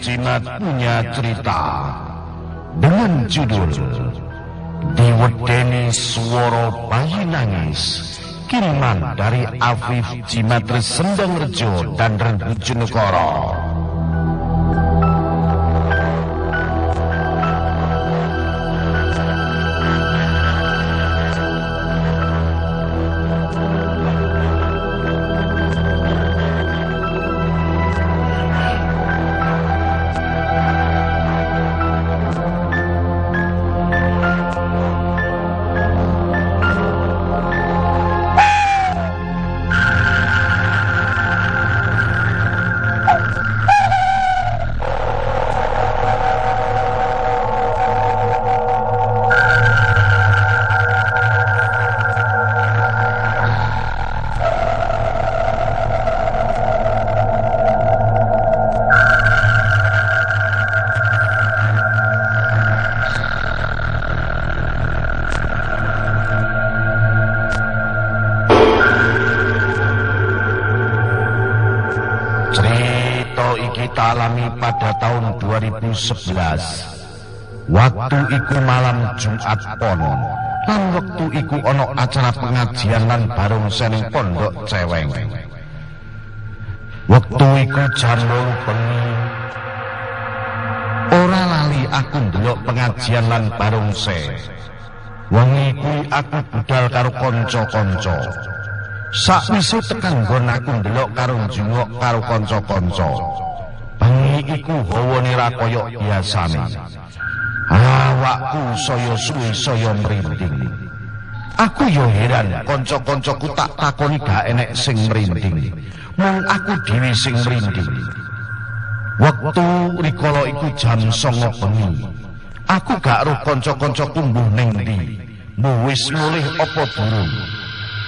Jimat punya cerita dengan judul Diwedeni Suara Bayi Nangis kiriman dari Afif Jimatri Sendang Rejo dan Rendu Junukoro. Iki alami pada tahun 2011. Waktu iku malam Jumat Pon. Lan waktu iku ono acara pengajian lan bareng seneng pondok ceweng. Waktu iku jam 8 bengi. Ora lali aku ndelok pengajian lan bareng se. Wengi kuwi aku budal karo kanca-kanca. Sakwise tekan nggon aku ndelok karo njungok karo kanca-kanca. Iku hawane ra kaya biasane. Awakku saya suwe saya merinding. Aku yo heran kanca-kancaku tak takoni gak enek sing merinding. Mung aku dhewe sing merinding. Waktu rikala iku jam 09.00 bengi. Aku gak roh kanca-kancaku mbuh ning ndi. Mbuh wis mulih apa durung.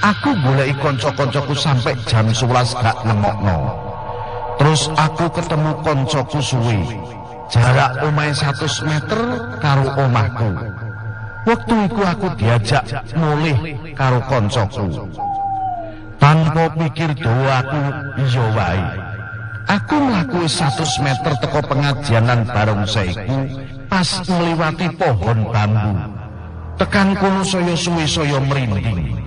Aku goleki kanca-kancaku sampai jam 11 gak nemokno. Terus aku ketemu kancaku suwe. Jarak omahe 100 meter karo omahku. Waktu iku aku diajak mulih karo kancaku. Tanpa pikir doa aku iya. Aku mlaku 100 meter teko pengajianan bareng saiku pas ngliwati pohon bambu. Tekan kono saya suwe saya merinding.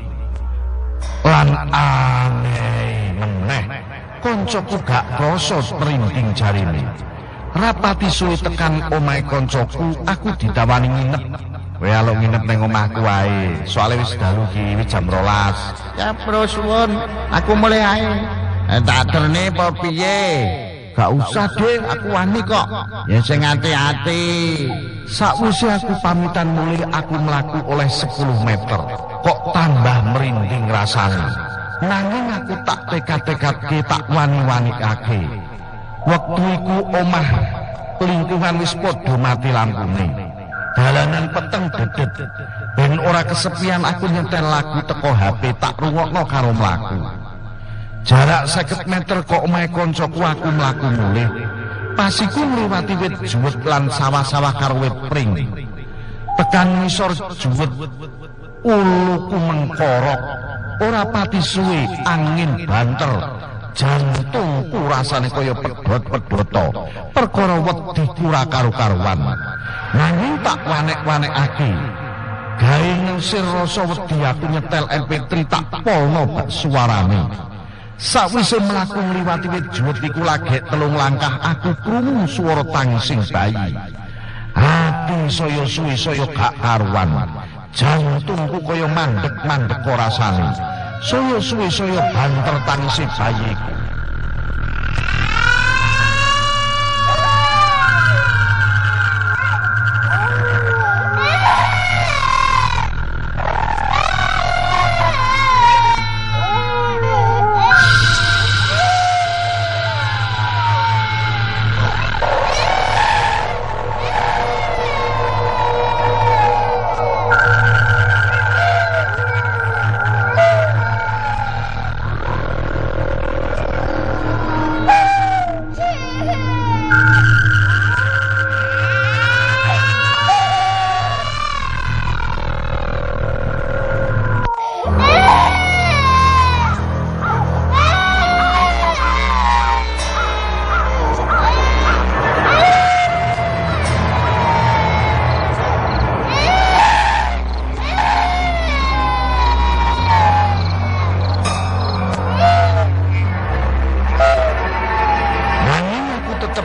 lan aneh meneh koncoku gak krasa merinding jarine. Rapati suwe tekan omahe koncoku aku ditawani nginep. Kowe alo nginep ning omahku wae. Soalnya wis dalu ki wis jam 12 Ya bro suwun, aku mulai ae. Eh, tak derne apa piye? gak usah deh aku wani kok. Ya sing hati-hati. sakwise aku pamitan mulai aku melaku oleh 10 meter. Kok tambah merinding rasane nanging aku tak tekad-tekadke tak wani-wani ake waktu iku omah lingkungan wis padha mati lampune. Dalanan peteng dedet. Ben ora kesepian aku nyetel lagu teko HP tak rungokno karo mlaku. Jarak 50 meter kok omahe koncoku aku mlaku mulih. Pas iku ngliwati wit juwet lan sawah-sawah karo wit pring. Tekan ngisor juwet. Uluku mengkorok ora pati suwe angin banter. Jantungku rasane kaya pedhot-pedhoto. Perkara wedi kura karo-karuan nanging tak wanek-wanekake gawe ngusir rasa wedi aku nyetel MP3 tak polno bak suarane. Sawise mlaku ngliwati wit juwet iku lagi telung langkah aku krungu swara tangising bayi. Ati saya suwi saya gak karuan. Jantungku kaya mandek-mandek rasane. Saya suwi saya banter tangising bayiku.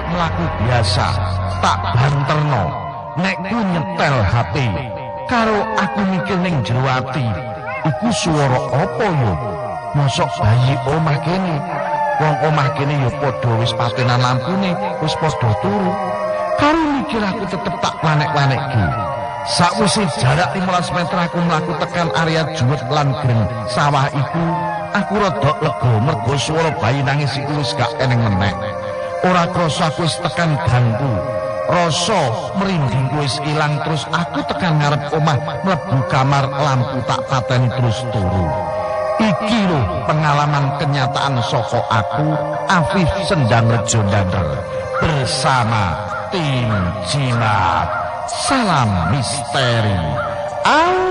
Biasa tak banterno nek nyetel HP karo aku mikir ning jero ati iku swara apa yo? Mosok bayi omah kene. Wong omah kene yo padha wis patenan lampune wis padha turu. Karo mikir aku tetep tak lanek-lanekke sakwise jarak 15 meter aku mlaku tekan area juwet lan greng sawah iku aku rada lega mergo swara bayi nangis iku wis gak eneng meneh ora krasa aku wis tekan ganggu rasa merinding wis ilang terus aku tekan ngarep omah mlebu kamar lampu tak pateni terus turu iki lho pengalaman kenyataan saka aku Afif Sendang Rejo bersama tim Jimat Salam Misteri. Au.